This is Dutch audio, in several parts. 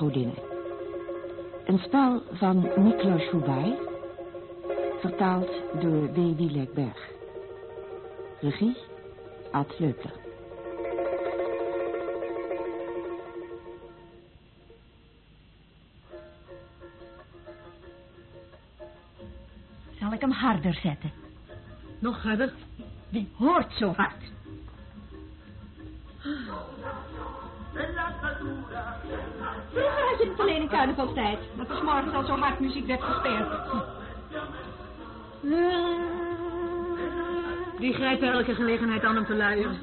Schrikgodinnen. Een spel van Niklas Houbai, vertaald door W. Wielekberg. Regie, Ad Leupler. Zal ik hem harder zetten? Nog harder? Die hoort zo hard. Het alleen in carnavalstijd. Dat was morgens al zo hard muziek werd gespeeld. Die grijpen elke gelegenheid aan om te luieren.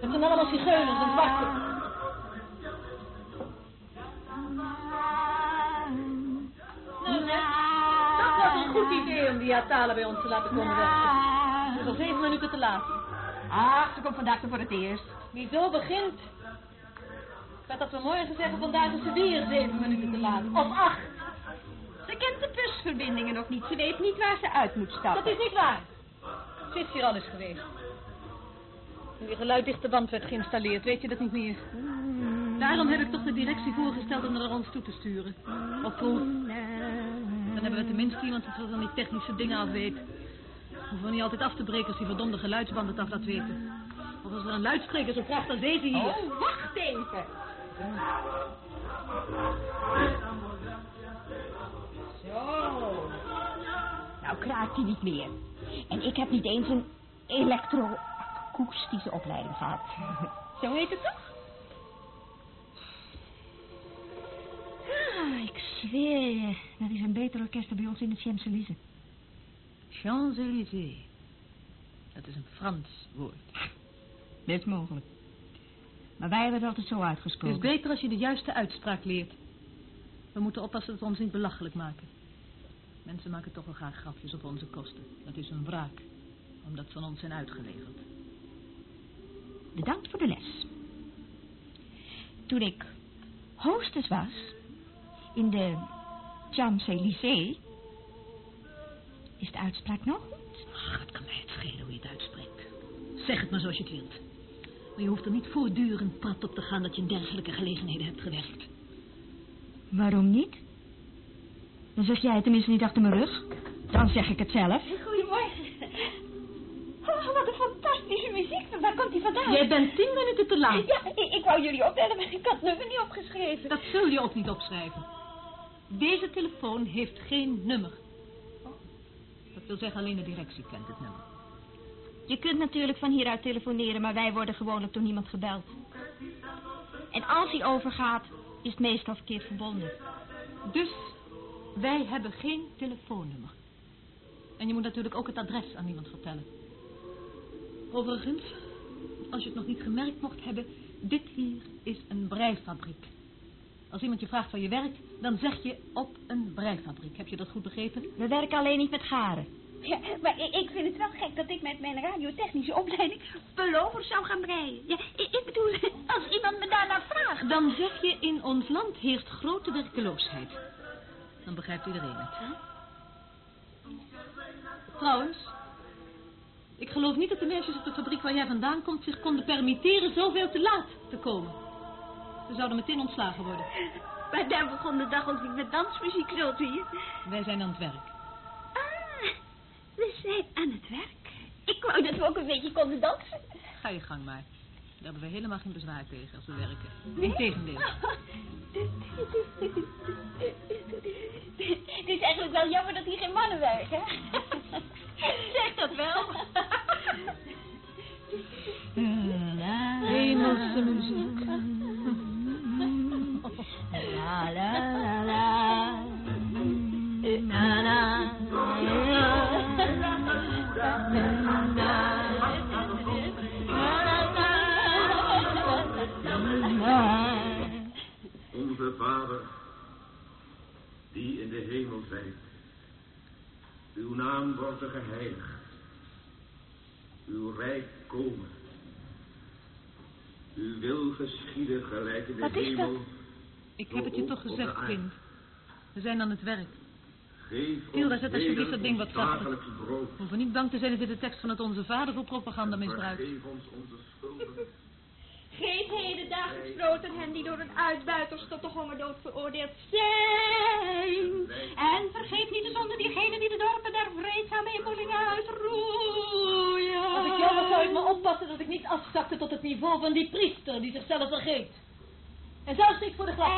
Het zijn allemaal zigeuners en zwarten. Nou dat was een goed idee om die Atalen bij ons te laten komen werken. Het is al zeven minuten te laat. Ach, ze komt vandaag voor het eerst. Wie zo begint. Ik had dat we morgen zeggen, vandaag is ze weer zeven minuten te laat. Of acht. Ze kent de busverbindingen nog niet. Ze weet niet waar ze uit moet stappen. Dat is niet waar. Ze is hier al eens geweest. Die geluiddichte band werd geïnstalleerd, weet je dat niet meer. Daarom heb ik toch de directie voorgesteld om er naar ons toe te sturen. Op proef. Dan hebben we tenminste iemand die van die technische dingen af weet. Hoeven we niet altijd af te breken als die verdomde geluidsbanden het af laat weten. Of als er een luidspreker zo krachtig als deze hier. Oh, wacht even. Zo. Nou kraakt hij niet meer. En ik heb niet eens een elektroakoestische opleiding gehad. Zo heet het toch? Ah, ik zweer je, dat is een beter orkest bij ons in de Champs-Élysées. Champs-Élysées. Dat is een Frans woord. Best mogelijk. Maar wij hebben het altijd zo Het uitgesproken. is beter als je de juiste uitspraak leert. We moeten oppassen dat we ons niet belachelijk maken. Mensen maken toch wel graag grapjes op onze kosten. Dat is een wraak, omdat ze van ons zijn uitgeleverd. Bedankt voor de les. Toen ik hostess was in de Champs-Élysées... Is de uitspraak nog goed? Ach, het kan mij het schelen hoe je het uitspreekt. Zeg het maar zoals je het wilt. Maar je hoeft er niet voortdurend prat op te gaan dat je in dergelijke gelegenheden hebt gewerkt. Waarom niet? Dan zeg jij het tenminste niet achter mijn rug. Dan zeg ik het zelf. Goedemorgen. Oh, wat een fantastische muziek. Waar komt die vandaan? Jij bent tien minuten te laat. Ja, ik, ik wou jullie opbellen, maar ik had het nummer niet opgeschreven. Dat zul je ook niet opschrijven. Deze telefoon heeft geen nummer. Dat wil zeggen, alleen de directie kent het nummer. Je kunt natuurlijk van hieruit telefoneren, maar wij worden gewoonlijk door niemand gebeld. En als hij overgaat, is het meestal verkeerd verbonden. Dus wij hebben geen telefoonnummer. En je moet natuurlijk ook het adres aan niemand vertellen. Overigens, als je het nog niet gemerkt mocht hebben, dit hier is een breifabriek. Als iemand je vraagt waar je werkt, dan zeg je op een breifabriek. Heb je dat goed begrepen? We werken alleen niet met garen. Ja, maar ik, ik vind het wel gek dat ik met mijn radiotechnische opleiding pullovers zou gaan breien. Ja, ik, ik bedoel, als iemand me daarnaar vraagt. Dan zeg je in ons land heerst grote werkeloosheid. Dan begrijpt iedereen het. Trouwens, ik geloof niet dat de meisjes op de fabriek waar jij vandaan komt zich konden permitteren zoveel te laat te komen. Ze zouden meteen ontslagen worden. Maar daar begon de dag ook niet met dansmuziek, je. Wij zijn aan het werk. We zijn aan het werk. Ik wou dat we ook een beetje konden dansen. Ga je gang maar. Daar hebben we helemaal geen bezwaar tegen als we werken. Integendeel. Het is eigenlijk wel jammer dat hier geen mannen werken. hè? Zeg dat wel. Hemelse muziek. La la la la. Onze Vader, die in de hemel zijt, uw naam wordt geheiligd, uw rijk komen, uw wil geschieden gelijk in de Wat is dat? Ik heb het je toch gezegd, kind. We zijn aan het werk. Geef Hilda, ons zet alsjeblieft dat ding wat brood. We hoeven niet bang te zijn dat dit de tekst van het Onze Vader voor propaganda misbruikt. Vergeef ons onze schulden. Geef gesproten hen die door een uitbuiters tot de hongerdood veroordeeld zijn. En vergeet niet de zonde diegenen die de dorpen der vreedzame inboelingen uitroeien. Als ik jou was, zou ik maar oppassen dat ik niet afzakte tot het niveau van die priester die zichzelf vergeet. En zelfs niet voor de glas.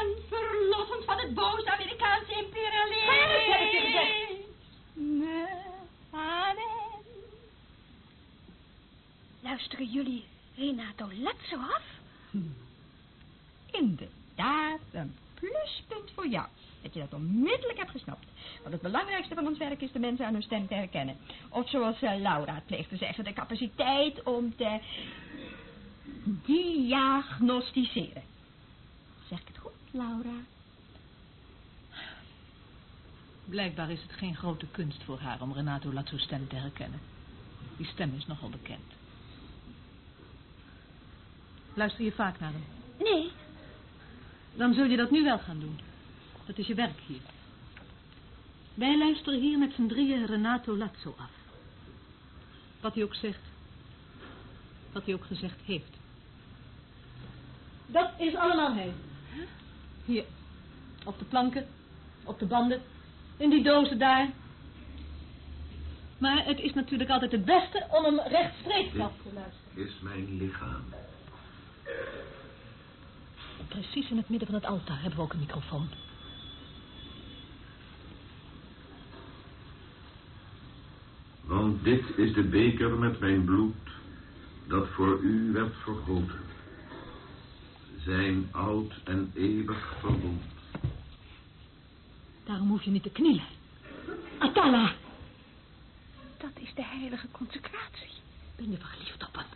En verlossend van het boze Amerikaanse imperialisme. Vrijheid, heb ik je gezegd. Luisteren jullie Renato Letzo af? Inderdaad, een pluspunt voor jou. Dat je dat onmiddellijk hebt gesnapt. Want het belangrijkste van ons werk is de mensen aan hun stem te herkennen. Of zoals eh, Laura het pleegt te zeggen, de capaciteit om te diagnosticeren. Zeg ik het goed, Laura? Blijkbaar is het geen grote kunst voor haar om Renato Lazzo's stem te herkennen. Die stem is nogal bekend. Luister je vaak naar hem? Nee, Dan zul je dat nu wel gaan doen. Dat is je werk hier. Wij luisteren hier met z'n drieën Renato Lazzo af. Wat hij ook zegt. Wat hij ook gezegd heeft. Dat is allemaal hij. Hier. Op de planken. Op de banden. In die dozen daar. Maar het is natuurlijk altijd het beste om hem rechtstreeks af te luisteren. Is mijn lichaam. Precies in het midden van het altaar hebben we ook een microfoon. Want dit is de beker met mijn bloed, dat voor u werd vergoten. Zijn oud en eeuwig verbond. Daarom hoef je niet te knielen. Atala! dat is de heilige consecratie. Ben je verliefd op hem?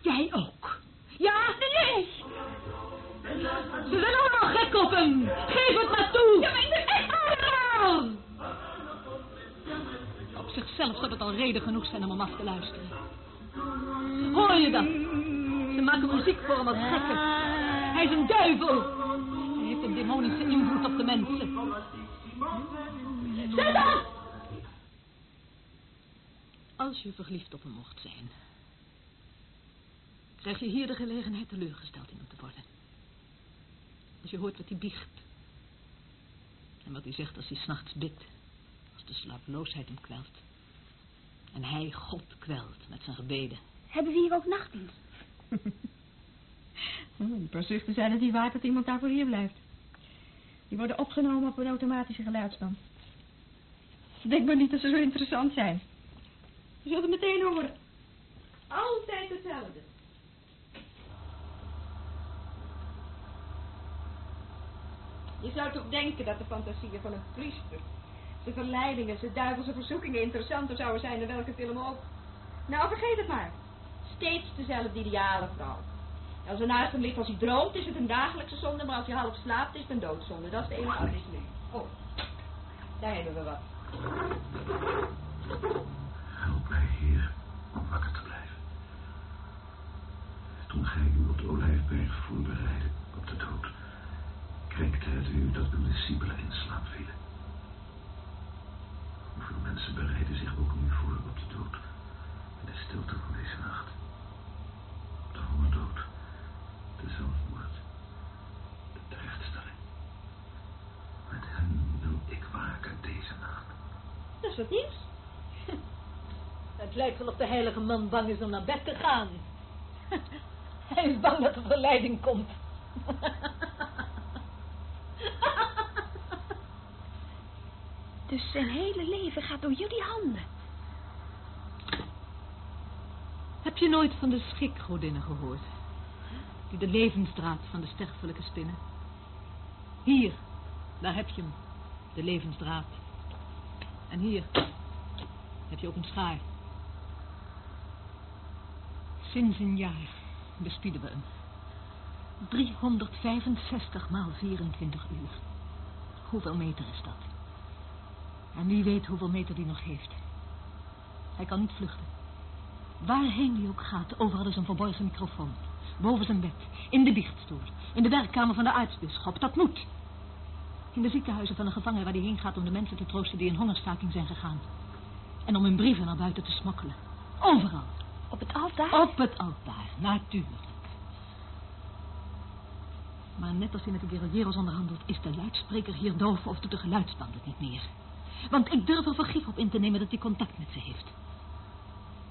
Jij ook? Ja? Nee! Ze zijn allemaal gek op hem! Geef het maar toe! Ja, maar ik ben echt allemaal! Op zichzelf zou het al reden genoeg zijn om hem af te luisteren. Hoor je dat? Ze maken muziek voor hem als gekken. Hij is een duivel. Hij heeft een demonische invloed op de mensen. Zet af! Als je verliefd op hem mocht zijn, krijg je hier de gelegenheid teleurgesteld in hem te worden. Als je hoort wat hij biecht. En wat hij zegt als hij s'nachts bidt. Als de slapeloosheid hem kwelt. En hij God kwelt met zijn gebeden. Hebben we hier ook nachtdienst? Een paar zuchten zijn het niet waard dat iemand daarvoor hier blijft. Die worden opgenomen op een automatische geluidsband. Denk maar niet dat ze zo interessant zijn. Je zult het meteen horen. Altijd hetzelfde. Je zou toch denken dat de fantasieën van een priester, zijn verleidingen, zijn duivelse verzoekingen interessanter zouden zijn dan welke film ook. Nou, vergeet het maar. Steeds dezelfde ideale vrouw. Als er naast hem ligt als hij droomt, is het een dagelijkse zonde, maar als hij half slaapt, is het een doodzonde. Dat is de enige afwisseling. Oh, daar hebben we wat. Help mij, Heer, om wakker te blijven. Toen gij u op de Olijfberg voorbereidde op de dood, krenkte het u dat uw discipelen in slaap vielen. Hoeveel mensen bereiden zich ook nu voor op de dood, in de stilte van deze nacht. De hongerdood, de zelfmoord, de terechtstelling. Met hen wil ik waken deze nacht. Dat is wat nieuws. Het lijkt wel of de heilige man bang is om naar bed te gaan. Hij is bang dat er verleiding komt. Dus zijn hele leven gaat door jullie handen. Heb je nooit van de schikgodinnen gehoord? Die de levensdraad van de sterfelijke spinnen. Hier, daar heb je hem. De levensdraad. En hier heb je ook een schaar. Sinds een jaar bespieden we hem. 365 maal 24 uur. Hoeveel meter is dat? En wie weet hoeveel meter die nog heeft. Hij kan niet vluchten. Waarheen hij ook gaat, overal is een verborgen microfoon. Boven zijn bed, in de biechtstoel, in de werkkamer van de aartsbisschop. Dat moet. In de ziekenhuizen van de gevangenen waar hij heen gaat om de mensen te troosten die in hongerstaking zijn gegaan. En om hun brieven naar buiten te smokkelen. Overal. Op het altaar? Op het altaar, natuurlijk. Maar net als hij met de guerrilleros onderhandelt... is de luidspreker hier doof of doet de geluidsband het niet meer. Want ik durf er vergif op in te nemen dat hij contact met ze heeft.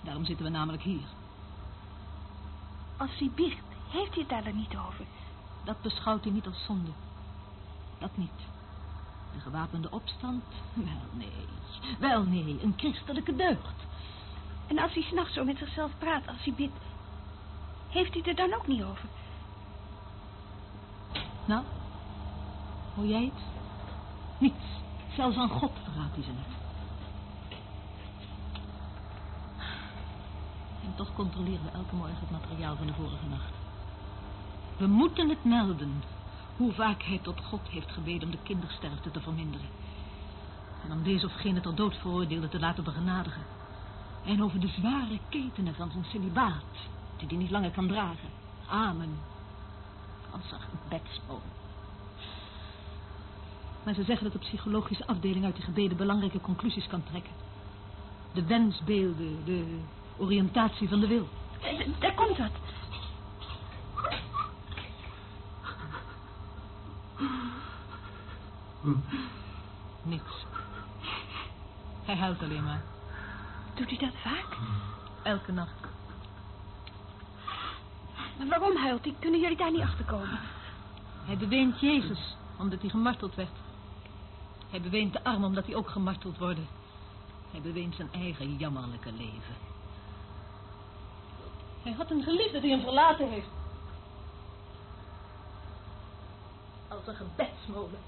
Daarom zitten we namelijk hier. Als hij biecht, heeft hij het daar dan niet over? Dat beschouwt hij niet als zonde. Dat niet. De gewapende opstand? Wel nee. Wel nee, een christelijke deugd. En als hij s'nachts zo met zichzelf praat, als hij bidt... heeft hij het er dan ook niet over? Nou, hoor jij het? Niets. Zelfs aan God verraadt hij ze niet. En toch controleren we elke morgen het materiaal van de vorige nacht. We moeten het melden. Hoe vaak hij tot God heeft gebeden om de kindersterfte te verminderen. En om deze of gene ter dood veroordeelde te laten begenadigen. En over de zware ketenen van zijn celibaat, die hij niet langer kan dragen. Amen. Als een gebedsboom. Maar ze zeggen dat de psychologische afdeling uit die gebeden belangrijke conclusies kan trekken. De wensbeelden, de oriëntatie van de wil. Daar komt wat. Niks. Hij huilt alleen maar. Doet hij dat vaak? Elke nacht. Maar waarom huilt hij? Kunnen jullie daar niet achter komen? Hij beweent Jezus, omdat hij gemarteld werd. Hij beweent de arm, omdat hij ook gemarteld worden. Hij beweent zijn eigen jammerlijke leven. Hij had een geliefde die hem verlaten heeft. Als een gebedsmolen.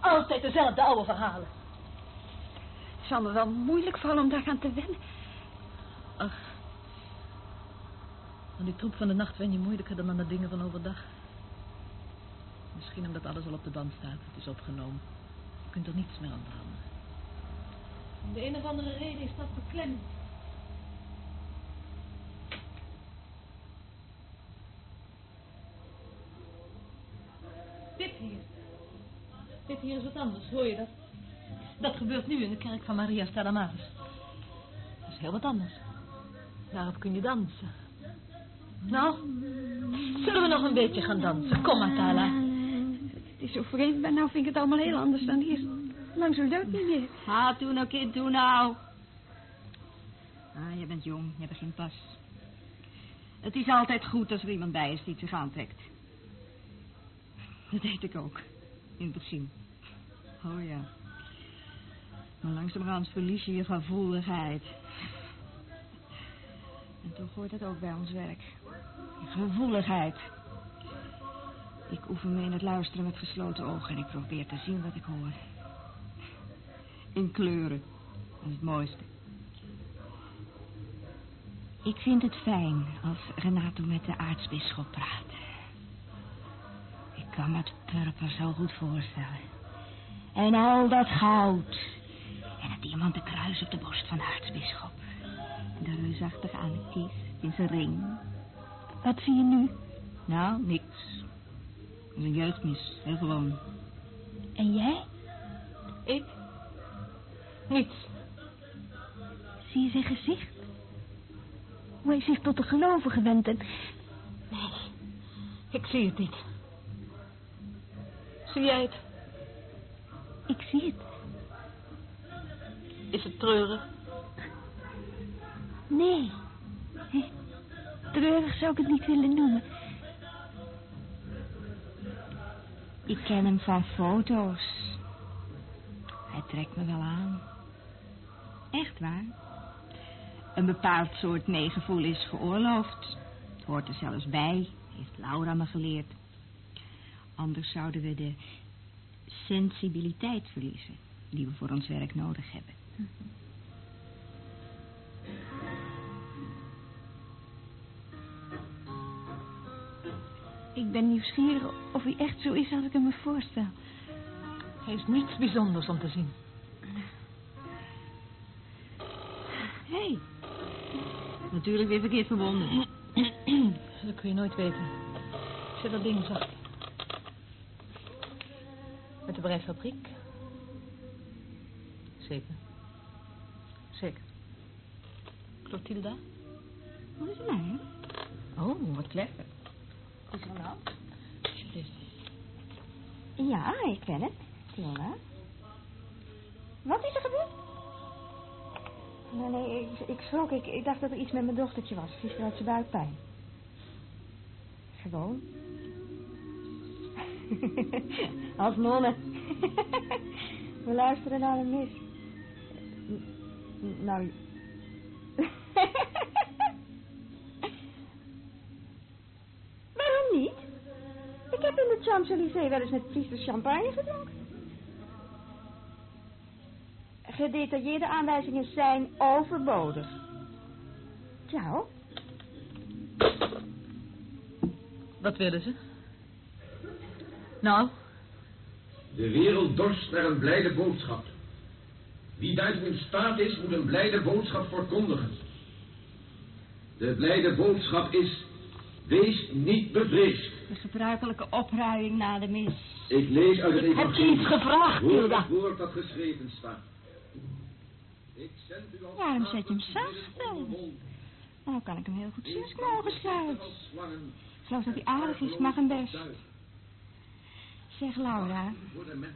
Altijd dezelfde oude verhalen. Het zal me wel moeilijk vallen om daar aan te wennen. Ach. Aan die troep van de nacht wen je moeilijker dan aan de dingen van overdag. Misschien omdat alles al op de band staat. Het is opgenomen. Je kunt er niets meer aan veranderen. Om de een of andere reden is dat beklemmend. Dit hier. Hier is wat anders, hoor je dat? Dat gebeurt nu in de kerk van Maria Stella Maris. Dat is heel wat anders. Daarop kun je dansen. Nou, zullen we nog een beetje gaan dansen? Kom maar, Tala. Het is zo vreemd, maar nou vind ik het allemaal heel anders dan eerst. Lang zo leuk niet meer. Ah, toe nou, kind, toe nou. Ah, je bent jong, je begint pas. Het is altijd goed als er iemand bij is die het zich aantrekt. Dat deed ik ook, in het begin. Oh ja. Maar langzamerhand verlies je je gevoeligheid. En toch hoort het ook bij ons werk. Gevoeligheid. Ik oefen me in het luisteren met gesloten ogen en ik probeer te zien wat ik hoor. In kleuren. Dat is het mooiste. Ik vind het fijn als Renato met de aartsbisschop praat. Ik kan me het purper zo goed voorstellen. En al dat goud. En het diamanten kruis op de borst van de aartsbisschop. De reusachtige amethyst in zijn ring. Wat zie je nu? Nou, niks. Een jeugdmis, heel gewoon. En jij? Ik? Niets. Zie je zijn gezicht? Hoe hij zich tot de gelovigen wendt en... Nee, ik zie het niet. Zie jij het? Ik zie het. Is het treurig? Nee. Treurig zou ik het niet willen noemen. Ik ken hem van foto's. Hij trekt me wel aan. Echt waar. Een bepaald soort meegevoel is geoorloofd. Het hoort er zelfs bij, heeft Laura me geleerd. Anders zouden we de sensibiliteit verliezen die we voor ons werk nodig hebben. Ik ben nieuwsgierig of hij echt zo is als ik hem me voorstel. Hij is niets bijzonders om te zien. Hé, hey, Natuurlijk weer verkeerd verbonden. Dat kun je nooit weten. Zet dat ding zacht. Breifabriek? Zeker. Zeker. Clotilda? Wat is er nou? Oh, wat clever. Is er nou? Alsjeblieft. Ja, ik ben het. Tilda. Wat is er gebeurd? Nee, nee, ik, ik schrok. Ik, ik dacht dat er iets met mijn dochtertje was. Gisteren had ze buikpijn. Gewoon. Als nonnen. We luisteren naar een mis. Nou... Waarom niet? Ik heb in de Champs-Élysées wel eens met priesters champagne gedronken. Gedetailleerde aanwijzingen zijn overbodig. Ciao. Wat willen ze? Nou, De wereld dorst naar een blijde boodschap. Wie daartoe in staat is, moet een blijde boodschap verkondigen. De blijde boodschap is, wees niet bevreesd. De gebruikelijke opruiing na de mis. Ik lees uit het heb je evangelie. iets gevraagd, Hoor Hilda? het woord dat geschreven staat. Ik zend u als Waarom zet je hem zacht dan? Nou kan ik hem heel goed Wees zus niet mogen beschaamd sluiten. als slangen, Ik geloof dat hij aardig is, mag hem best. Zeg Laura,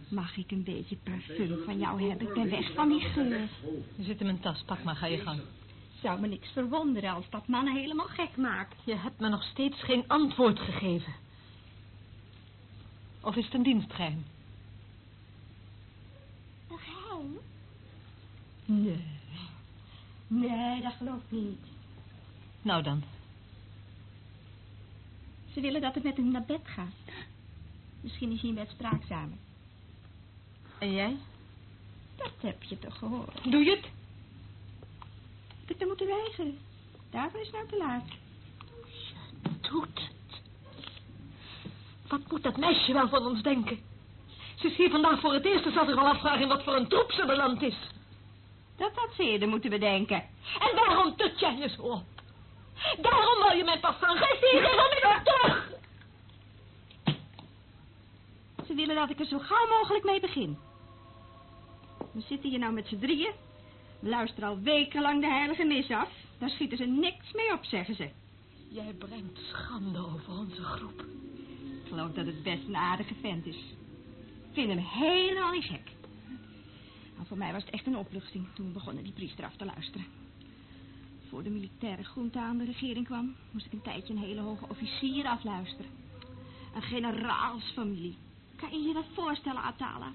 mag ik een beetje parfum van jou hebben? Ik ben weg van die geur. je zit in mijn tas. Pak maar, ga je gang. Zou me niks verwonderen als dat mannen helemaal gek maakt. Je hebt me nog steeds geen antwoord gegeven. Of is het een dienstgeheim? Een geheim? Nee. Nee, dat geloof ik niet. Nou dan. Ze willen dat het met hem naar bed gaat. Misschien is hij bed spraakzamer. En jij? Dat heb je toch gehoord? Doe je het? Heb ik te moeten weigeren? Daarvoor is het nou te laat. Doet het. Wat moet dat meisje wel van ons denken? Ze is hier vandaag voor het eerst en zal zich wel afvragen in wat voor een troep ze beland is. Dat had ze eerder moeten bedenken. En waarom tut jij je zo op? Daarom wil je mijn pas gaan geven en onmiddellijk terug. Ze willen dat ik er zo gauw mogelijk mee begin. We zitten hier nou met z'n drieën. We luisteren al wekenlang de heilige mis af. Daar schieten ze niks mee op, zeggen ze. Jij brengt schande over onze groep. Ik geloof dat het best een aardige vent is. Ik vind hem helemaal niet gek. Maar voor mij was het echt een opluchting toen we begonnen die priester af te luisteren. Voor de militaire groente aan de regering kwam, moest ik een tijdje een hele hoge officier afluisteren. Een generaalsfamilie. Kan je je dat voorstellen, Atala?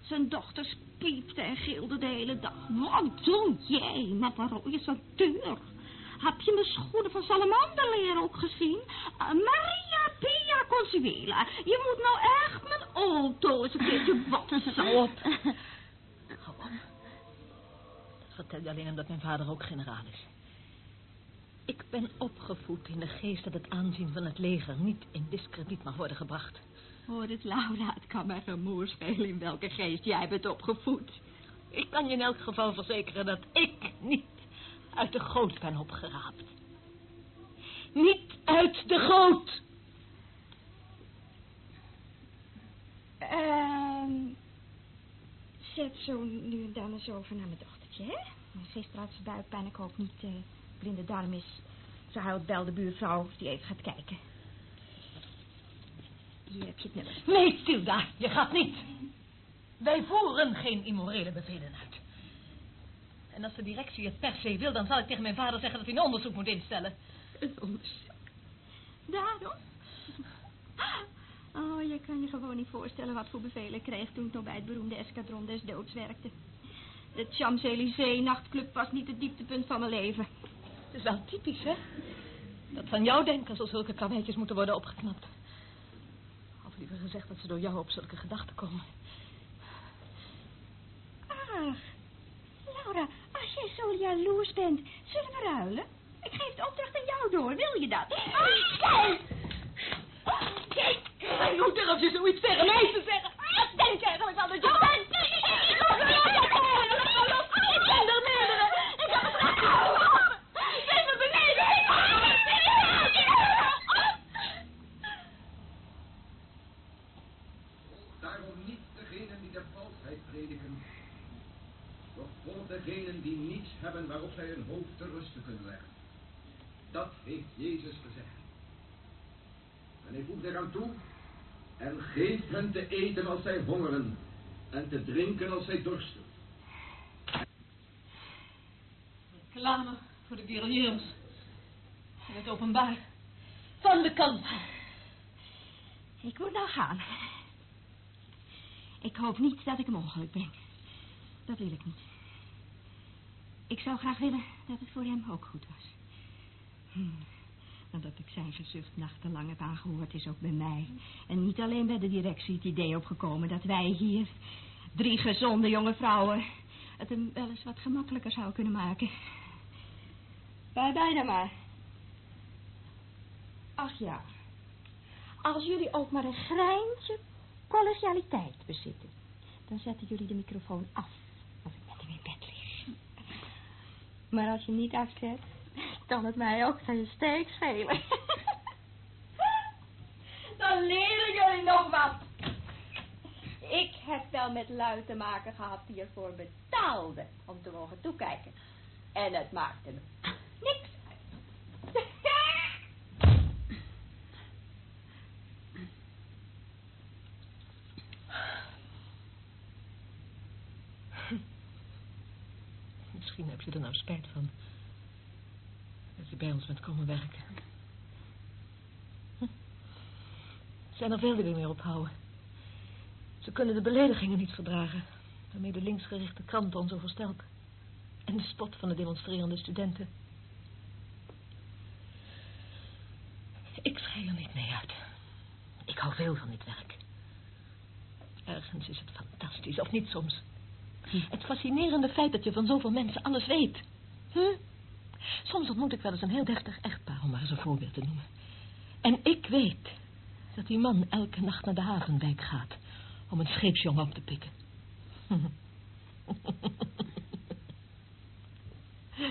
Zijn dochters piepte en gilde de hele dag. Wat doe jij met een rode santeur? Heb je mijn schoenen van salamanderleer ook gezien? Uh, Maria Pia Consuela, je moet nou echt mijn auto eens een keertje wassen. Op. Hou op. Dat vertel je alleen omdat mijn vader ook generaal is. Ik ben opgevoed in de geest dat het aanzien van het leger niet in diskrediet mag worden gebracht. Hoor het, Laura, het kan mij geen moer schelen in welke geest jij bent opgevoed. Ik kan je in elk geval verzekeren dat ik niet uit de goot ben opgeraapt. Niet uit de goot! Ehm zet zo nu en dan eens over naar mijn dochtertje, hè? Gisteren had ze buikpijn, ik hoop niet eh blinde darm is. Ze huilt bel de buurvrouw of die even gaat kijken. Hier heb je het nummer. Nee, Tilda, je gaat niet. Wij voeren geen immorele bevelen uit. En als de directie het per se wil, dan zal ik tegen mijn vader zeggen dat hij een onderzoek moet instellen. Een onderzoek. Daarom? Oh, je kan je gewoon niet voorstellen wat voor bevelen ik kreeg toen ik nog bij het beroemde eskadron des doods werkte. De Champs-Élysées nachtclub was niet het dieptepunt van mijn leven. Het is wel typisch, hè? Dat van jou denken zal zulke karweitjes moeten worden opgeknapt. Liever gezegd dat ze door jou op zulke gedachten komen. Ach, Laura, als jij zo jaloers bent, zullen we ruilen? Ik geef de opdracht aan jou door, wil je dat? Kijk! Kijk! Hoe durf je zoiets tegen mij te zeggen? Wat denk eigenlijk wel dat je bent? Ik ben er meerdere! Ik heb het gehouden! Geef me beneden! Daarom niet degenen die de valsheid prediken. Doch voor degenen die niets hebben waarop zij hun hoofd te rusten kunnen leggen. Dat heeft Jezus gezegd. En hij voegt eraan toe, En geef hen te eten als zij hongeren. En te drinken als zij dorsten. Reclame voor de guerrilleros. In het openbaar. Van de kant. Ik moet nou gaan. Ik hoop niet dat ik hem ongeluk breng. Dat wil ik niet. Ik zou graag willen dat het voor hem ook goed was. Hm. Nadat ik zijn gezucht nachtenlang heb aangehoord, is ook bij mij. En niet alleen bij de directie het idee opgekomen dat wij hier, drie gezonde jonge vrouwen, het hem wel eens wat gemakkelijker zou kunnen maken. Bye bye maar. Ach ja, als jullie ook maar een greintje collegialiteit bezitten, dan zetten jullie de microfoon af als ik met hem in bed lig. Maar als je niet afzet, kan het mij ook geen steek schelen. dan leren jullie nog wat. Ik heb wel met lui te maken gehad die ervoor betaalde om te mogen toekijken. En het maakte me niks uit. Misschien heb je er nou spijt van. Dat je bij ons bent komen werken. Er zijn er veel die er meer ophouden. Ze kunnen de beledigingen niet verdragen. Waarmee de linksgerichte kranten ons overstelpen. En de spot van de demonstrerende studenten. Ik schei er niet mee uit. Ik hou veel van dit werk. Ergens is het fantastisch, of niet soms. Het fascinerende feit dat je van zoveel mensen alles weet. Huh? Soms ontmoet ik wel eens een heel deftig echtpaar, om maar eens een voorbeeld te noemen. En ik weet dat die man elke nacht naar de havenwijk gaat om een scheepsjongen op te pikken.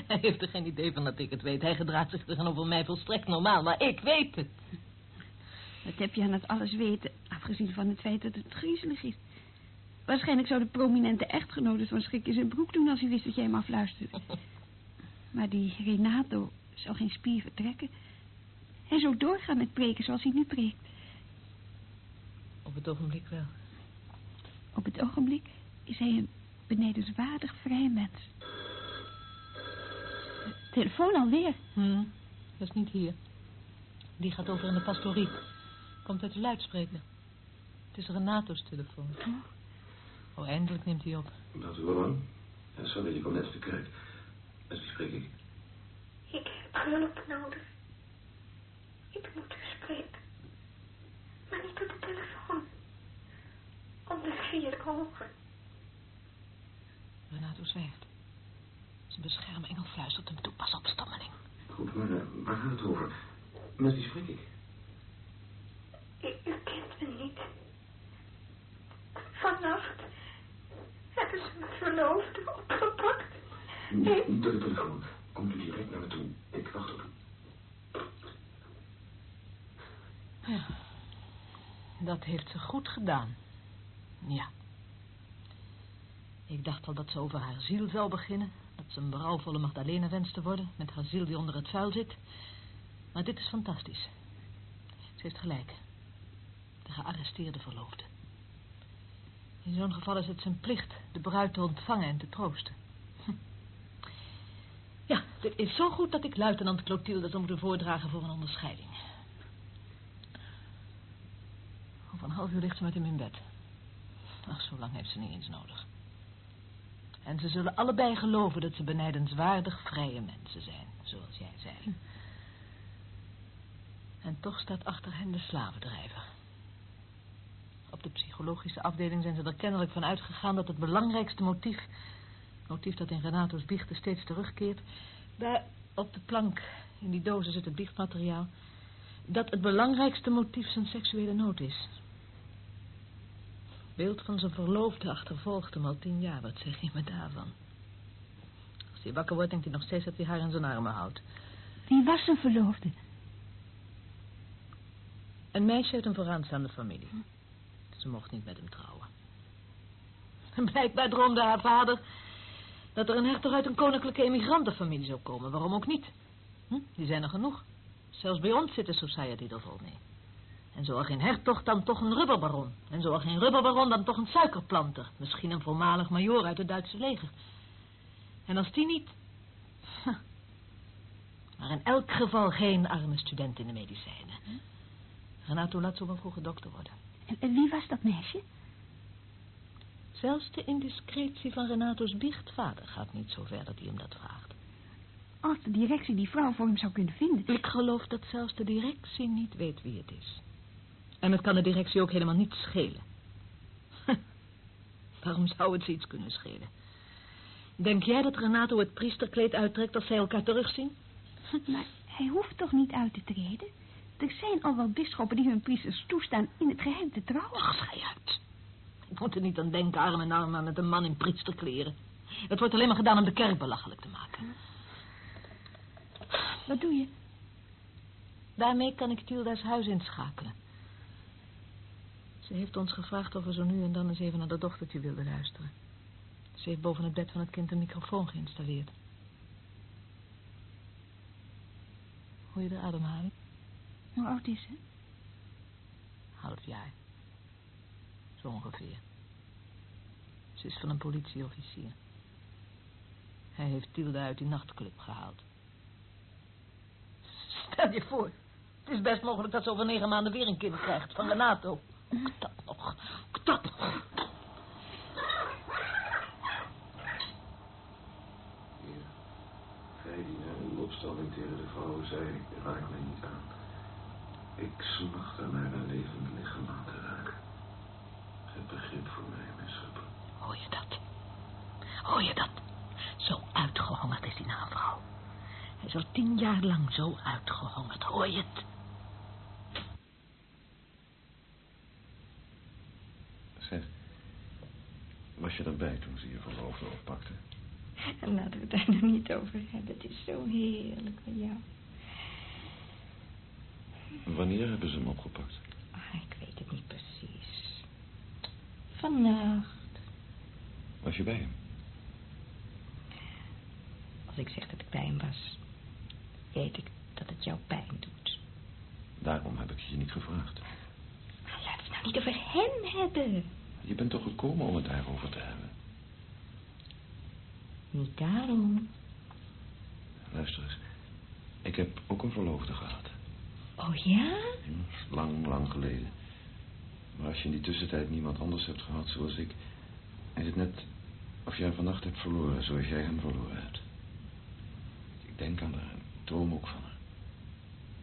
Hij heeft er geen idee van dat ik het weet. Hij gedraagt zich tegenover mij volstrekt normaal, maar ik weet het. Dat heb je aan het alles weten, afgezien van het feit dat het griezelig is. Waarschijnlijk zou de prominente echtgenote van schrik in zijn broek doen als hij wist dat jij hem afluisterde. Maar die Renato zou geen spier vertrekken. Hij zou doorgaan met preken zoals hij nu preekt. Op het ogenblik wel. Op het ogenblik is hij een benedenswaardig vrij mens. Telefoon alweer. Hm, dat is niet hier. Die gaat over in de pastorie. Komt uit de luidspreker. Het is Renato's telefoon. Oh, eindelijk neemt hij op. Dat u wel aan. En sorry, ik kom net uit de kerk. Met wie spreek ik? Ik heb hulp nodig. Ik moet u spreken. Maar niet op de telefoon. Om de vier ogen. Renato zwijgt. Zijn beschermengel fluistert hem toe. Pas op, stammeling. Goed, maar uh, waar gaat het over? Met wie spreek ik? U, u kent me niet. Vannacht hebben ze mijn verloofde opgepakt. Nee, telefoon. Komt u direct naar me toe. Ik wacht op u. Ja, dat heeft ze goed gedaan. Ja. Ik dacht al dat ze over haar ziel zou beginnen. Dat ze een berouwvolle Magdalena wenst te worden. Met haar ziel die onder het vuil zit. Maar dit is fantastisch. Ze heeft gelijk. De gearresteerde verloofde. In zo'n geval is het zijn plicht de bruid te ontvangen en te troosten. Hm. Ja, dit is zo goed dat ik luitenant Clotilde zou moeten voordragen voor een onderscheiding. Over een half uur ligt ze met hem in bed. Ach, zo lang heeft ze niet eens nodig. En ze zullen allebei geloven dat ze benijdenswaardig vrije mensen zijn, zoals jij zei. En toch staat achter hen de slavendrijver. Op de psychologische afdeling zijn ze er kennelijk van uitgegaan dat het belangrijkste motief, motief dat in Renato's biechten steeds terugkeert, daar op de plank in die dozen zit het biechtmateriaal, dat het belangrijkste motief zijn seksuele nood is. Beeld van zijn verloofde achtervolgt hem al tien jaar, wat zeg je me daarvan? Als hij wakker wordt, denkt hij nog steeds dat hij haar in zijn armen houdt. Wie was zijn verloofde? Een meisje uit een vooraanstaande familie. Ze mocht niet met hem trouwen. En blijkbaar droomde haar vader dat er een hertog uit een koninklijke emigrantenfamilie zou komen. Waarom ook niet? Hm? Die zijn er genoeg. Zelfs bij ons zit de society er vol mee. En zo er geen hertog, dan toch een rubberbaron. En zo er geen rubberbaron, dan toch een suikerplanter. Misschien een voormalig majoor uit het Duitse leger. En als die niet... Maar in elk geval geen arme student in de medicijnen. Renato laat zo wel vroeger dokter worden. En, en wie was dat meisje? Zelfs de indiscretie van Renato's biechtvader gaat niet zo ver dat hij hem dat vraagt. Als de directie die vrouw voor hem zou kunnen vinden. Ik geloof dat zelfs de directie niet weet wie het is. En het kan de directie ook helemaal niet schelen. Waarom zou het ze iets kunnen schelen? Denk jij dat Renato het priesterkleed uittrekt als zij elkaar terugzien? Maar hij hoeft toch niet uit te treden? Er zijn al wel bisschoppen die hun priesters toestaan in het geheim te trouwen. Ach, schei uit. Ik moet er niet aan denken, arm in arm met een man in priesterkleren. Het wordt alleen maar gedaan om de kerk belachelijk te maken. Wat doe je? Daarmee kan ik Tilda's huis inschakelen. Ze heeft ons gevraagd of we zo nu en dan eens even naar dat dochtertje wilden luisteren. Ze heeft boven het bed van het kind een microfoon geïnstalleerd. Hoor je de ademhaling? Hoe oud is ze? Half jaar. Zo ongeveer. Ze is van een politieofficier. Hij heeft Tilda uit die nachtclub gehaald. Stel je voor. Het is best mogelijk dat ze over negen maanden weer een kind krijgt van Renato. Dat nog. Dat nog. Heer, gij die naar uw opstanding tegen de vrouw zei, raak mij niet aan. Ik smacht er naar een levend lichaam aan te raken. Heb begrip voor mij, mijn schepper. Hoor je dat? Hoor je dat? Zo uitgehongerd is hij naar een vrouw. Hij is al tien jaar lang zo uitgehongerd. Hoor je het? Zeg, was je erbij toen ze je verloofde oppakte? En laten we het daar nou niet over hebben. Het is zo heerlijk bij jou. Wanneer hebben ze hem opgepakt? Ah, ik weet het niet precies. Vannacht. Was je bij hem? Als ik zeg dat ik bij hem was, weet ik dat het jou pijn doet. Daarom heb ik je niet gevraagd. Maar laten we het nou niet over hem hebben. Je bent toch gekomen om het daarover te hebben? Niet daarom. Luister eens. Ik heb ook een verloofde gehad. Oh ja? Lang, lang geleden. Maar als je in die tussentijd niemand anders hebt gehad zoals ik... is het net of hem vannacht hebt verloren zoals jij hem verloren hebt. Ik denk aan haar en droom ook van haar.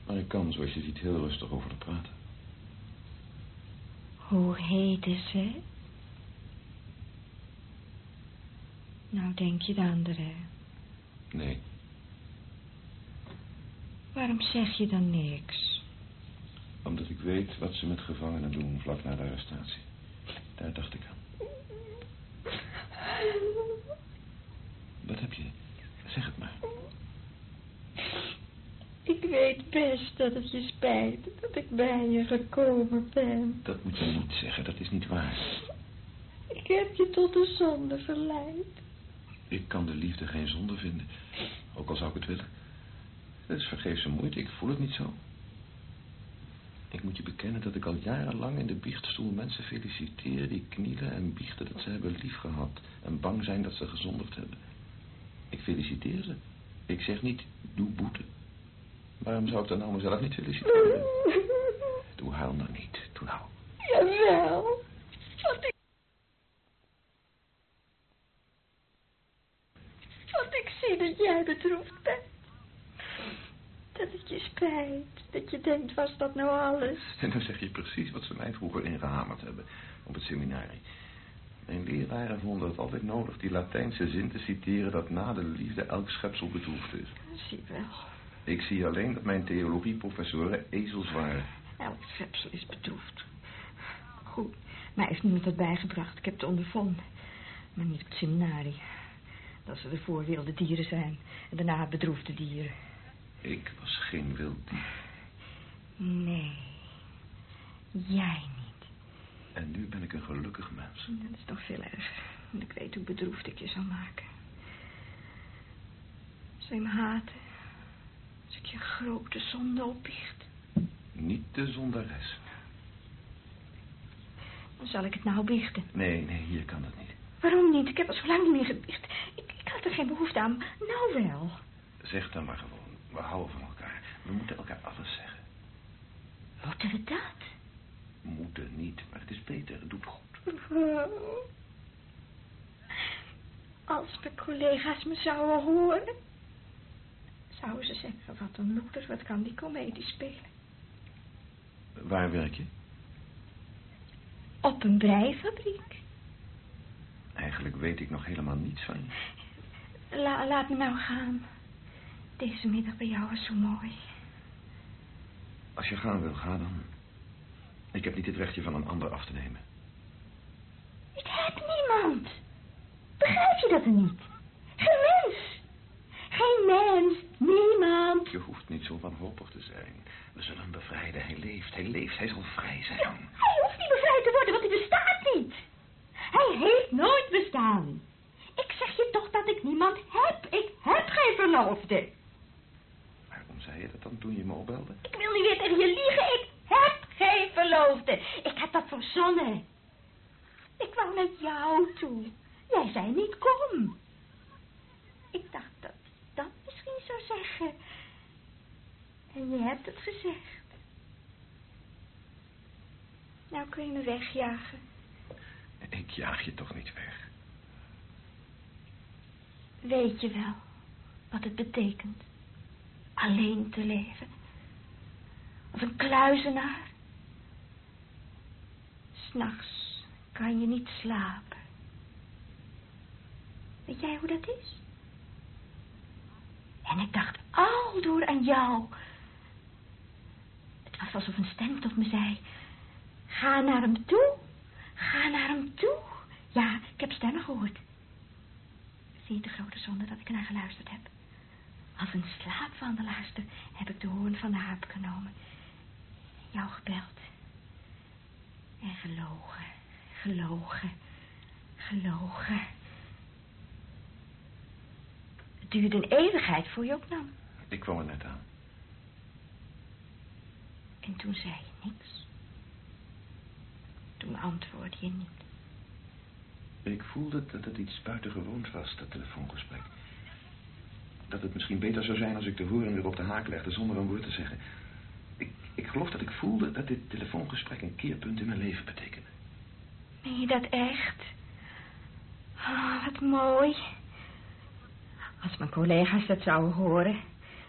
Maar ik kan, zoals je ziet, heel rustig over haar praten. Hoe heette ze? Nou, denk je de andere. Nee, Waarom zeg je dan niks? omdat ik weet wat ze met gevangenen doen vlak na de arrestatie. Daar dacht ik aan. Wat heb je? Zeg het maar. Ik weet best dat het je spijt dat ik bij je gekomen ben. Dat moet je niet zeggen, dat is niet waar. Ik heb je tot de zonde verleid. Ik kan de liefde geen zonde vinden. Ook al zou ik het willen. Het is vergeefse moeite, ik voel het niet zo. Ik moet je bekennen dat ik al jarenlang in de biechtstoel mensen feliciteer die knielen en biechten dat ze hebben liefgehad en bang zijn dat ze gezondigd hebben. Ik feliciteer ze. Ik zeg niet, doe boete. Waarom zou ik dan nou mezelf niet feliciteren? Doe huil nou niet, doe nou. Jawel. Want ik... Want ik zie dat jij bedroefd bent. Dat het je spijt. Dat je denkt, was dat nou alles? En dan zeg je precies wat ze mij vroeger ingehamerd hebben op het seminarie. Mijn leraren vonden het altijd nodig die Latijnse zin te citeren dat na de liefde elk schepsel bedroefd is. Zie wel. Ik zie alleen dat mijn theologieprofessoren ezels waren. Elk schepsel is bedroefd. Goed, mij heeft niemand dat bijgebracht. Ik heb het ondervonden. Maar niet op het seminarie. Dat ze ervoor wilde dieren zijn. En daarna bedroefde dieren. Ik was geen wild dier. Nee. Jij niet. En nu ben ik een gelukkig mens. Dat is toch veel erger. Want ik weet hoe bedroefd ik je zal maken. Zou je me haten? Als ik je grote zonde opbiecht? Niet de zondares. Zal ik het nou biechten? Nee, nee, hier kan dat niet. Waarom niet? Ik heb al zo lang niet meer gebiecht. Ik, ik had er geen behoefte aan. Nou wel. Zeg dan maar gewoon. We houden van elkaar. We moeten elkaar alles zeggen. Moeten we dat? Moeten niet, maar het is beter. Het doet goed. Als mijn collega's me zouden horen, zouden ze zeggen, wat een loeder, wat kan die comedie spelen? Waar werk je? Op een breifabriek. Eigenlijk weet ik nog helemaal niets van je. La- laat me nou gaan. Deze middag bij jou was zo mooi. Als je gaan wil, ga dan. Ik heb niet het recht je van een ander af te nemen. Ik heb niemand. Begrijp je dat er niet? Geen mens. Geen mens. Niemand. Je hoeft niet zo wanhopig te zijn. We zullen hem bevrijden. Hij leeft, hij leeft, hij zal vrij zijn. Hij hoeft niet bevrijd te worden, want hij bestaat niet. Hij heeft nooit bestaan. Ik zeg je toch dat ik niemand heb. Ik heb geen verloofde. Zei je dat dan toen je me opbelde? Ik wil niet weer tegen je liegen. Ik heb geen verloofde. Ik heb dat verzonnen. Ik wou naar jou toe. Jij zei niet kom. Ik dacht dat ik dat misschien zou zeggen. En je hebt het gezegd. Nou kun je me wegjagen. Ik jaag je toch niet weg. Weet je wel wat het betekent? Alleen te leven. Of een kluizenaar. S'nachts kan je niet slapen. Weet jij hoe dat is? En ik dacht al door aan jou. Het was alsof een stem tot me zei... Ga naar hem toe. Ga naar hem toe. Ja, ik heb stemmen gehoord. Zie je de grote zonde dat ik naar geluisterd heb? Als een slaapwandelaarster heb ik de hoorn van de harp genomen. Jou gebeld. En gelogen, gelogen, gelogen. Het duurde een eeuwigheid voor je opnam. Ik kwam er net aan. En toen zei je niks. Toen antwoordde je niet. Ik voelde dat het iets buitengewoons was, dat telefoongesprek. Dat het misschien beter zou zijn als ik de horen weer op de haak legde zonder een woord te zeggen. Ik, ik geloof dat ik voelde dat dit telefoongesprek een keerpunt in mijn leven betekende. Meen je dat echt? Oh, wat mooi. Als mijn collega's dat zouden horen,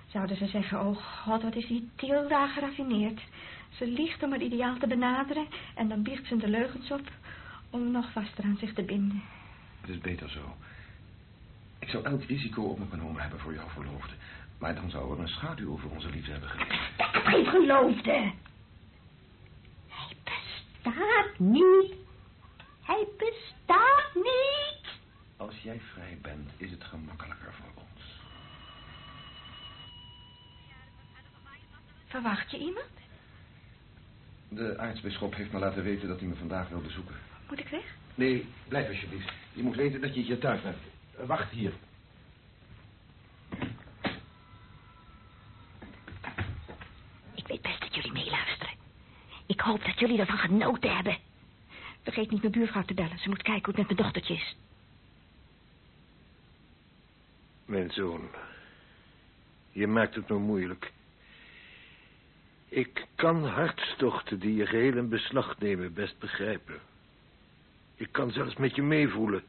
zouden ze zeggen... Oh god, wat is die Tilda geraffineerd. Ze liegt om het ideaal te benaderen... en dan biecht ze de leugens op om nog vaster aan zich te binden. Het is beter zo. Ik zou elk risico op me genomen hebben voor jouw verloofde. Maar dan zou er een schaduw over onze liefde hebben heb geen geloofde. Hij bestaat niet. Hij bestaat niet. Als jij vrij bent, is het gemakkelijker voor ons. Verwacht je iemand? De aartsbisschop heeft me laten weten dat hij me vandaag wil bezoeken. Moet ik weg? Nee, blijf alsjeblieft. Je moet weten dat je hier thuis bent. Wacht hier. Ik weet best dat jullie meeluisteren. Ik hoop dat jullie ervan genoten hebben. Vergeet niet mijn buurvrouw te bellen. Ze moet kijken hoe het met mijn dochtertje is. Mijn zoon, je maakt het me moeilijk. Ik kan hartstochten die je geheel in beslag nemen best begrijpen. Ik kan zelfs met je meevoelen.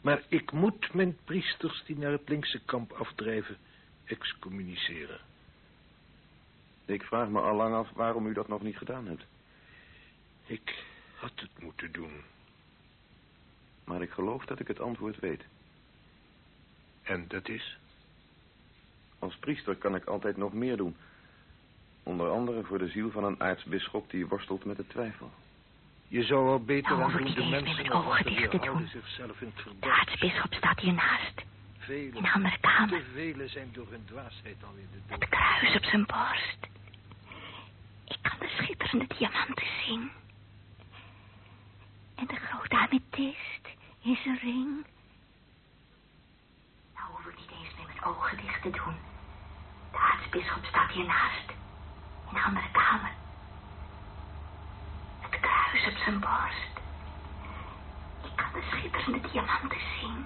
Maar ik moet mijn priesters die naar het linkse kamp afdrijven excommuniceren. Ik vraag me al lang af waarom u dat nog niet gedaan hebt. Ik had het moeten doen. Maar ik geloof dat ik het antwoord weet. En dat is? Als priester kan ik altijd nog meer doen. Onder andere voor de ziel van een aartsbisschop die worstelt met de twijfel. Je zou al beter Nou, aan doen de mensen met ogen dicht te doen. het De aartsbisschop staat hiernaast. Velen, In de andere kamer. zijn door hun dwaasheid al in de dood. kruis op zijn borst. Ik kan de schitterende diamanten zien. En de grote amethyst in zijn ring. Nou hoef ik niet eens meer met ogen dicht te doen. De aartsbisschop staat hiernaast. In de andere kamer. Het kruis op zijn borst. Je kan de schitterende diamanten zien.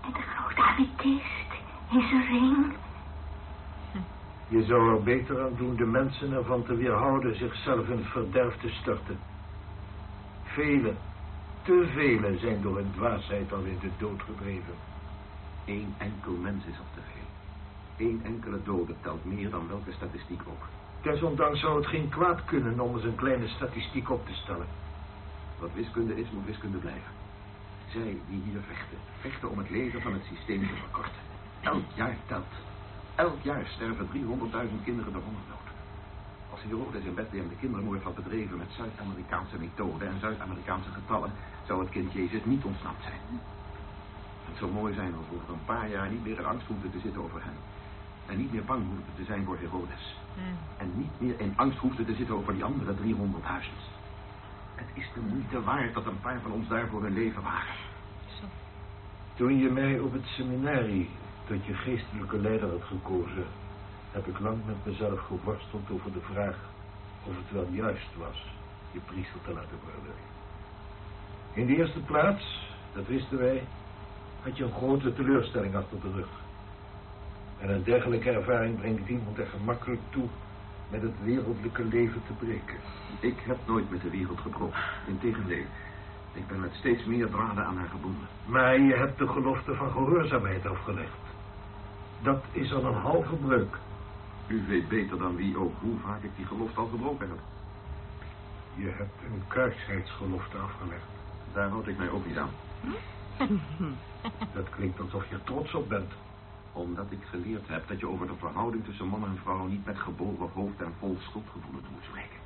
En de grote amethyst in zijn ring. Je zou er beter aan doen de mensen ervan te weerhouden zichzelf in het verderf te storten. Velen, te velen zijn door hun dwaasheid al in de dood gedreven. Eén enkel mens is al te veel. Eén enkele dode telt meer dan welke statistiek ook. Desondanks zou het geen kwaad kunnen om eens een kleine statistiek op te stellen. Wat wiskunde is, moet wiskunde blijven. Zij die hier vechten, vechten om het leven van het systeem te verkorten. Elk jaar telt. Elk jaar sterven 300.000 kinderen door hongerdood. Als Herodes in Bethlehem de kindermoord had bedreven met Zuid-Amerikaanse methoden en Zuid-Amerikaanse getallen, zou het kind Jezus niet ontsnapt zijn. Het zou mooi zijn als we over een paar jaar niet meer in angst hoefden te zitten over hem. En niet meer bang hoefden te zijn voor Herodes. En niet meer in angst hoefden te zitten over die andere 300.000. Het is de moeite waard dat een paar van ons daarvoor hun leven waren. Toen je mij op het seminarie tot je geestelijke leider had gekozen, heb ik lang met mezelf geworsteld over de vraag of het wel juist was je priester te laten worden. In de eerste plaats, dat wisten wij, had je een grote teleurstelling achter de rug. En een dergelijke ervaring brengt iemand er gemakkelijk toe met het wereldlijke leven te breken. Ik heb nooit met de wereld gebroken. Integendeel, ik ben met steeds meer draden aan haar gebonden. Maar je hebt de gelofte van gehoorzaamheid afgelegd. Dat is al een halve breuk. U weet beter dan wie ook hoe vaak ik die gelofte al gebroken heb. Je hebt een kuisheidsgelofte afgelegd. Daar houd ik mij ook niet aan. Dat klinkt alsof je er trots op bent. Omdat ik geleerd heb dat je over de verhouding tussen man en vrouw niet met gebogen hoofd en vol schuldgevoelens moet spreken.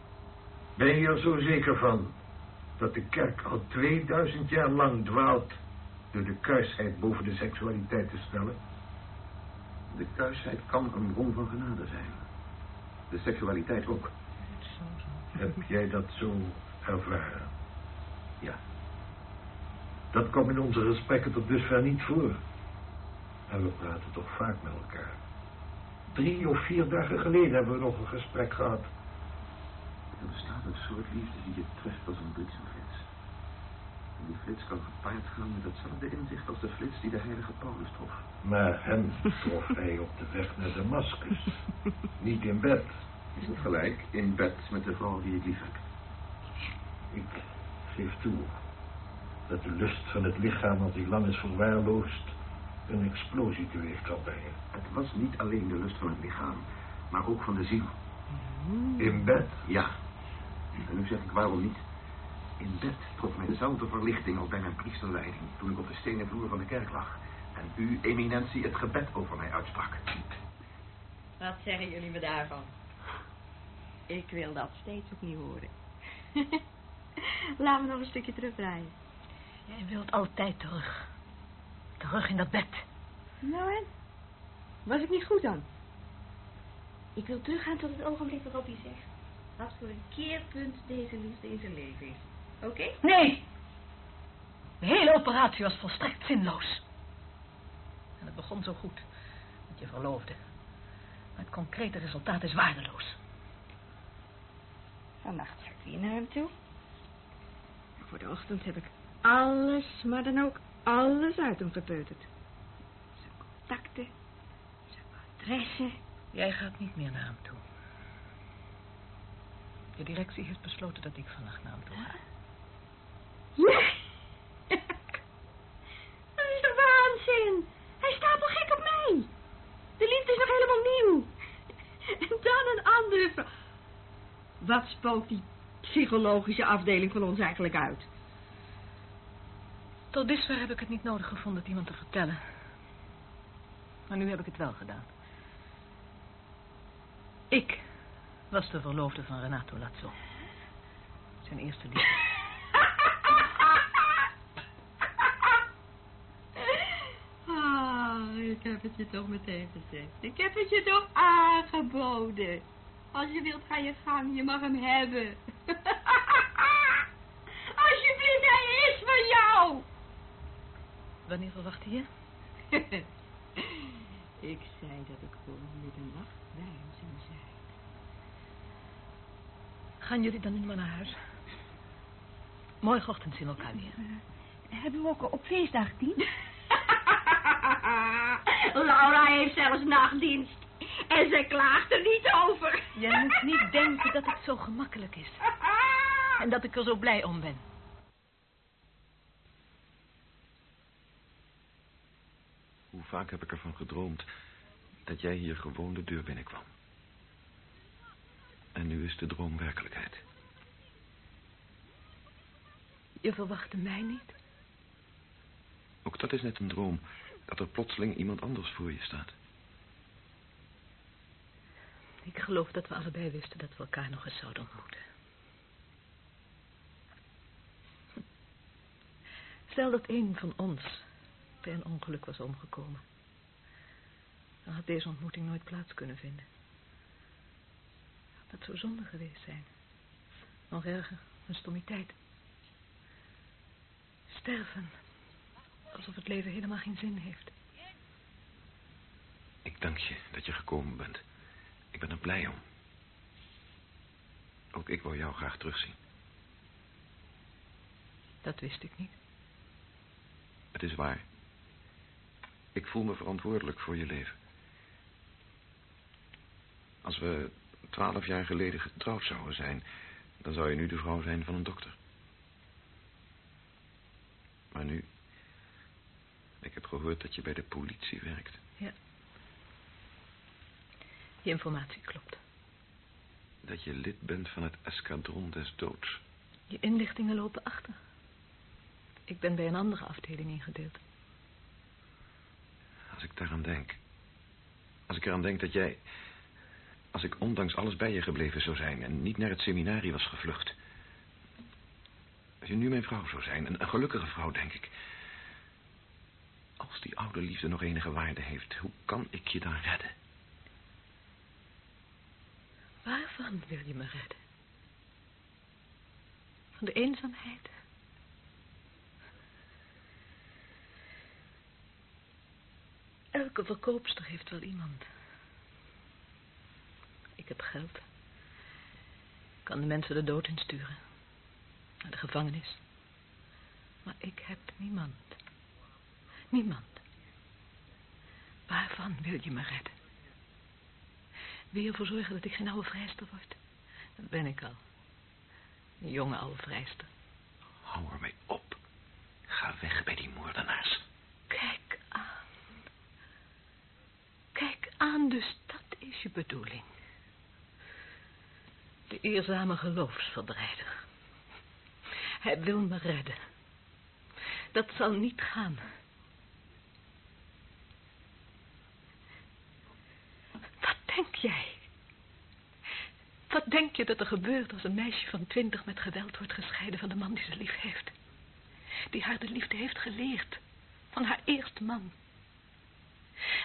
Ben je er zo zeker van dat de kerk al 2000 jaar lang dwaalt door de kuisheid boven de seksualiteit te stellen? De kuisheid kan een bron van genade zijn. De seksualiteit ook. Heb jij dat zo ervaren? Ja. Dat kwam in onze gesprekken tot dusver niet voor. En we praten toch vaak met elkaar. Drie of vier dagen geleden hebben we nog een gesprek gehad. Er bestaat een soort liefde die je treft als een bliksemflits. En die flits kan gepaard gaan met hetzelfde inzicht als de flits die de heilige Paulus trof. Maar hem trof hij op de weg naar Damascus. Niet in bed. Is het gelijk in bed met de vrouw die ik lief heb. Ik geef toe dat de lust van het lichaam, als die lang is verwaarloosd, een explosie teweeg kan brengen. Het was niet alleen de lust van het lichaam, maar ook van de ziel. In bed? Ja. En nu zeg ik waarom niet. In bed trof mij dezelfde verlichting als bij mijn priesterleiding... toen ik op de stenen vloer van de kerk lag... en u, eminentie, het gebed over mij uitsprak. Wat zeggen jullie me daarvan? Ik wil dat steeds opnieuw horen. Laten we nog een stukje terugdraaien. Jij wilt altijd terug. Terug in dat bed. Nou en? Was ik niet goed dan? Ik wil teruggaan tot het ogenblik waarop hij zegt... wat voor een keerpunt deze liefde in zijn leven is. Oké? Nee! De hele operatie was volstrekt zinloos. En het begon zo goed, met je verloofde. Maar het concrete resultaat is waardeloos. Vannacht ga ik weer naar hem toe. Voor de ochtend heb ik alles, maar dan ook alles uit hem gepeuterd. Zijn contacten, zijn adressen. Jij gaat niet meer naar hem toe. De directie heeft besloten dat ik vannacht naar hem toe ga. Ja! Dat is toch waanzin? Hij staat toch gek op mij? De liefde is nog helemaal nieuw. En dan een andere vrouw. Wat spookt die psychologische afdeling van ons eigenlijk uit? Tot dusver heb ik het niet nodig gevonden het iemand te vertellen. Maar nu heb ik het wel gedaan. Ik was de verloofde van Renato Lazzo. Zijn eerste liefde. Ah, ik heb het je toch meteen gezegd. Ik heb het je toch aangeboden. Als je wilt, ga je gang. Je mag hem hebben. Alsjeblieft, hij is van jou. Wanneer verwachtte je? ik zei dat ik voor middernacht bij hem zou zijn. Gaan jullie dan nu maar naar huis? Morgenochtend zien we elkaar weer. Hebben we ook op feestdag dienst? Laura heeft zelfs nachtdienst. En ze klaagt er niet over. Je moet niet denken dat het zo gemakkelijk is. En dat ik er zo blij om ben. Hoe vaak heb ik ervan gedroomd dat jij hier gewoon de deur binnenkwam. En nu is de droom werkelijkheid. Je verwachtte mij niet? Ook dat is net een droom, dat er plotseling iemand anders voor je staat. Ik geloof dat we allebei wisten dat we elkaar nog eens zouden ontmoeten. Stel dat een van ons bij een ongeluk was omgekomen. Dan had deze ontmoeting nooit plaats kunnen vinden. Dat zou zonde geweest zijn. Nog erger, een stommiteit. Sterven. Alsof het leven helemaal geen zin heeft. Ik dank je dat je gekomen bent. Ik ben er blij om. Ook ik wil jou graag terugzien. Dat wist ik niet. Het is waar. Ik voel me verantwoordelijk voor je leven. Als we twaalf jaar geleden getrouwd zouden zijn... dan zou je nu de vrouw zijn van een dokter. Maar nu... Ik heb gehoord dat je bij de politie werkt. Ja. Die informatie klopt. Dat je lid bent van het escadron des doods. Je inlichtingen lopen achter. Ik ben bij een andere afdeling ingedeeld. Ik daaraan denk... Als ik eraan denk dat jij... Als ik ondanks alles bij je gebleven zou zijn... en niet naar het seminarie was gevlucht... Als je nu mijn vrouw zou zijn, een, een gelukkige vrouw, denk ik... Als die oude liefde nog enige waarde heeft... hoe kan ik je dan redden? Waarvan wil je me redden? Van de eenzaamheid? Elke verkoopster heeft wel iemand. Ik heb geld. Ik kan de mensen de dood insturen. Naar de gevangenis. Maar ik heb niemand. Niemand. Waarvan wil je me redden? Wil je ervoor zorgen dat ik geen oude vrijster word? Dat ben ik al. Een jonge oude vrijster. Hou ermee op. Ga weg bij die moordenaars. Kijk aan. Dus dat is je bedoeling. De eerzame geloofsverdrijder. Hij wil me redden. Dat zal niet gaan. Wat denk jij? Wat denk je dat er gebeurt als een meisje van twintig met geweld wordt gescheiden van de man die ze lief heeft? Die haar de liefde heeft geleerd. Van haar eerste man.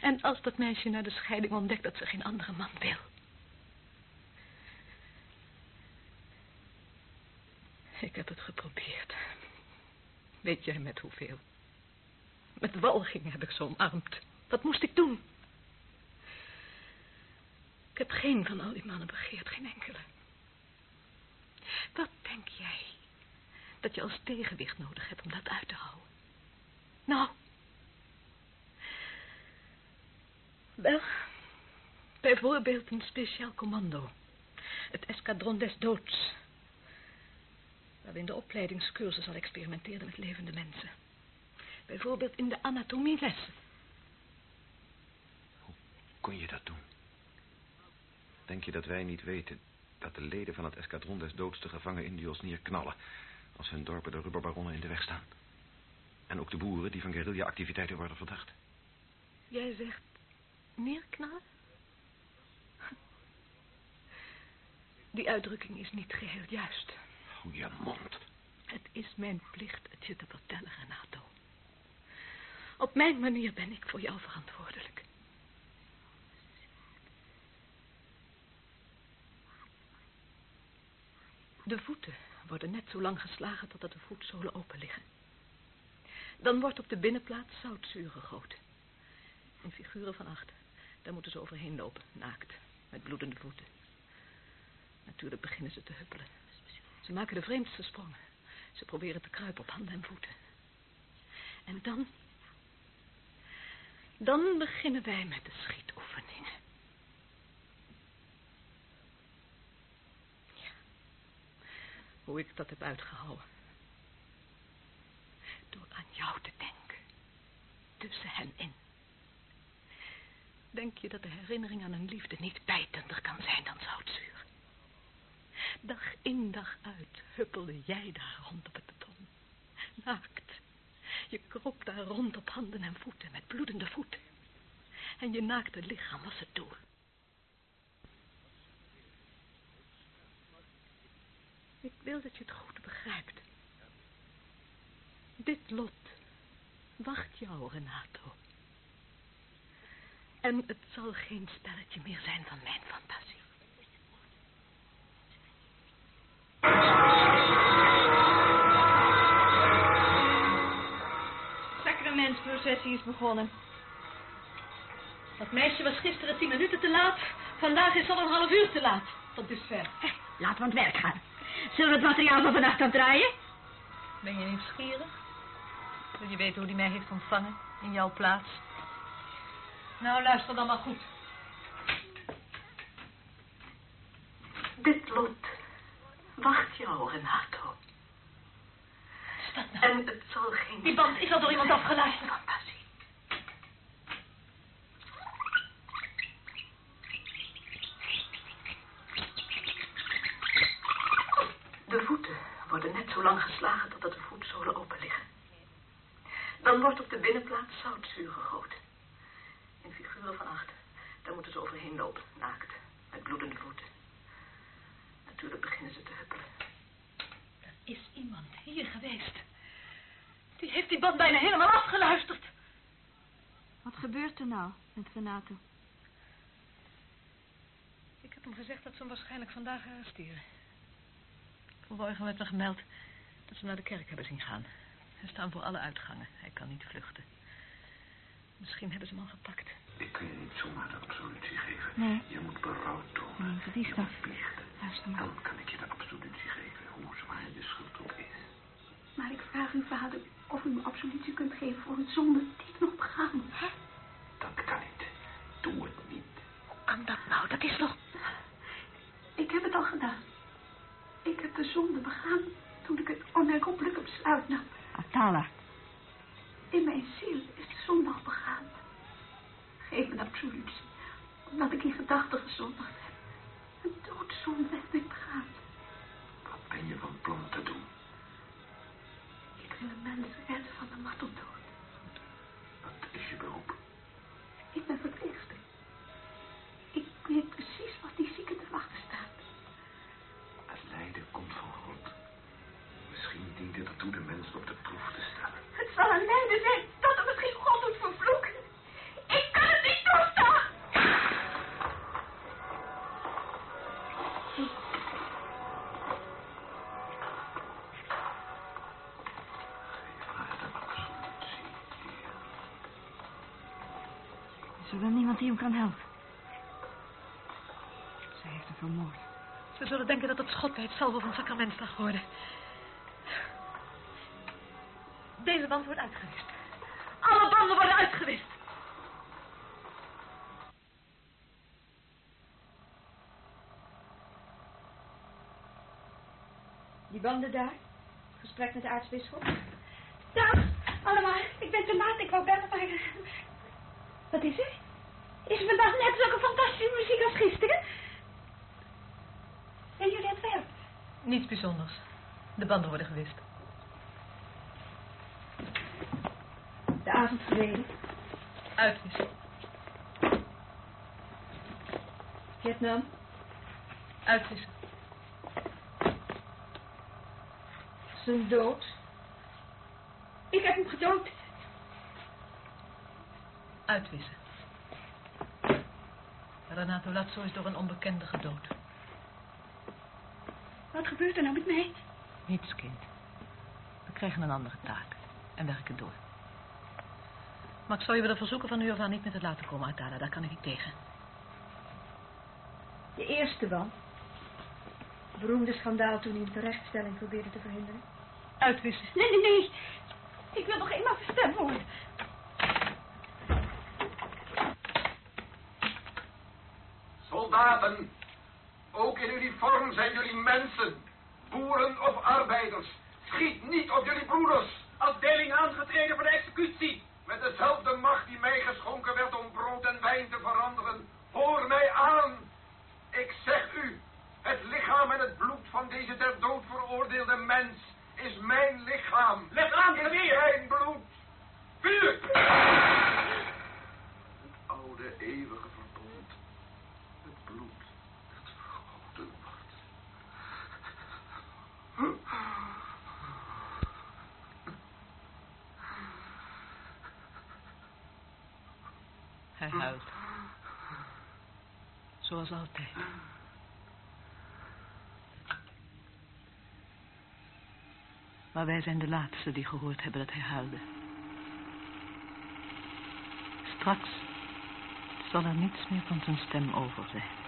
En als dat meisje na de scheiding ontdekt dat ze geen andere man wil. Ik heb het geprobeerd. Weet jij met hoeveel? Met walging heb ik ze omarmd. Wat moest ik doen? Ik heb geen van al die mannen begeerd, geen enkele. Wat denk jij dat je als tegenwicht nodig hebt om dat uit te houden? Nou. Wel, bijvoorbeeld een speciaal commando. Het escadron des doods. Waar we in de opleidingscursus al experimenteerden met levende mensen. Bijvoorbeeld in de anatomielessen. Hoe kon je dat doen? Denk je dat wij niet weten dat de leden van het escadron des doods de gevangen Indios neerknallen... als hun dorpen de rubberbaronnen in de weg staan? En ook de boeren die van guerrilla-activiteiten worden verdacht. Jij zegt neerknallen? Die uitdrukking is niet geheel juist. Hou je mond. Het is mijn plicht het je te vertellen, Renato. Op mijn manier ben ik voor jou verantwoordelijk. De voeten worden net zo lang geslagen totdat de voetzolen open liggen. Dan wordt op de binnenplaats zoutzuur gegoten. In figuren van acht. Daar moeten ze overheen lopen, naakt, met bloedende voeten. Natuurlijk beginnen ze te huppelen. Ze maken de vreemdste sprongen. Ze proberen te kruipen op handen en voeten. En dan... Dan beginnen wij met de schietoefeningen. Ja. Hoe ik dat heb uitgehouden. Door aan jou te denken. Tussen hen in. Denk je dat de herinnering aan een liefde niet bijtender kan zijn dan zoutzuur? Dag in dag uit huppelde jij daar rond op het beton. Naakt. Je kroop daar rond op handen en voeten met bloedende voeten. En je naakte lichaam was het doel. Ik wil dat je het goed begrijpt. Dit lot wacht jou, Renato. En het zal geen spelletje meer zijn van mijn fantasie. Sacramentsprocessie is begonnen. Dat meisje was gisteren tien minuten te laat. Vandaag is al een half uur te laat. Tot dusver. Laten we aan het werk gaan. Zullen we het materiaal van vannacht draaien? Ben je nieuwsgierig? Wil je weten hoe die mij heeft ontvangen? In jouw plaats? Nou, luister dan maar goed. Dit lot wacht jou, Renato. Is dat nou? En het zal geen... Die band is al door iemand afgeluisterd. De voeten worden net zo lang geslagen totdat de voetzolen open liggen. Dan wordt op de binnenplaats zoutzuur gegoten. Figuren van acht. Daar moeten ze overheen lopen, naakt, met bloedende voeten. Natuurlijk beginnen ze te huppelen. Er is iemand hier geweest. Die heeft die band bijna helemaal afgeluisterd. Wat gebeurt er nou met Renato? Ik heb hem gezegd dat ze hem waarschijnlijk vandaag arresteren. Vanmorgen werd me gemeld dat ze naar de kerk hebben zien gaan. Ze staan voor alle uitgangen. Hij kan niet vluchten. Misschien hebben ze hem al gepakt. Je niet zomaar de absolutie geven. Nee. Je moet berouw tonen. Nee, dat is je dat. Luister maar. Dan kan ik je de absolutie geven, hoe zwaar je schuld ook is. Maar ik vraag u, vader, of u me absolutie kunt geven voor een zonde die ik nog begaan. Dat kan niet. Doe het niet. Kan dat nou? Dat is toch... Ik heb het al gedaan. Ik heb de zonde begaan toen ik het onherroepelijke besluit nam. Atala. In mijn ziel is de zonde al begaan. De absolutie, omdat ik in gedachten gezondigd heb. Een doodzonde heb ik begaan. Wat ben je van plan te doen? Ik wil een mens redden van de marteldood. Wat is je beroep? Ik ben verpleegster. Hem kan helpen? Zij heeft hem vermoord. Ze zullen denken dat het schot bij het salvo van sacramentsdag worden. Deze band wordt uitgewist. Alle banden worden uitgewist. Die banden daar? Gesprek met de aartsbisschop? Dag, allemaal. Ik ben te laat. Ik wou bellen, maar... Wat is er? Is vandaag net zulke fantastische muziek als gisteren? Zijn jullie aan het werk? Niets bijzonders. De banden worden gewist. De avond verleden. Uitwissen. Vietnam. Uitwissen. Zijn dood. Ik heb hem gedood. Uitwissen. Renato Lazzo is door een onbekende gedood. Wat gebeurt er nou met mij? Niets, kind. We krijgen een andere taak. En werken door. Maar ik zou je willen verzoeken van nu af aan niet meer te laten komen, Atala. Daar kan ik niet tegen. De eerste band. beroemde schandaal toen hij een terechtstelling probeerde te verhinderen? Uitwissen. Nee, nee, nee. Ik wil nog eenmaal gestemd worden. Soldaten, ook in uniform zijn jullie mensen. Boeren of arbeiders. Schiet niet op jullie broeders. Afdeling aangetreden voor de executie. Met dezelfde macht die mij geschonken werd om brood en wijn te veranderen. Hoor mij aan. Ik zeg u, het lichaam en het bloed van deze ter dood veroordeelde mens is mijn lichaam. Leg aan, is mijn bloed. Vuur! Het oude eeuwige verbond. Het bloed dat vergoten wordt. Hij huilt. Zoals altijd. Maar wij zijn de laatste die gehoord hebben dat hij huilde. Straks zal er niets meer van zijn stem over zijn.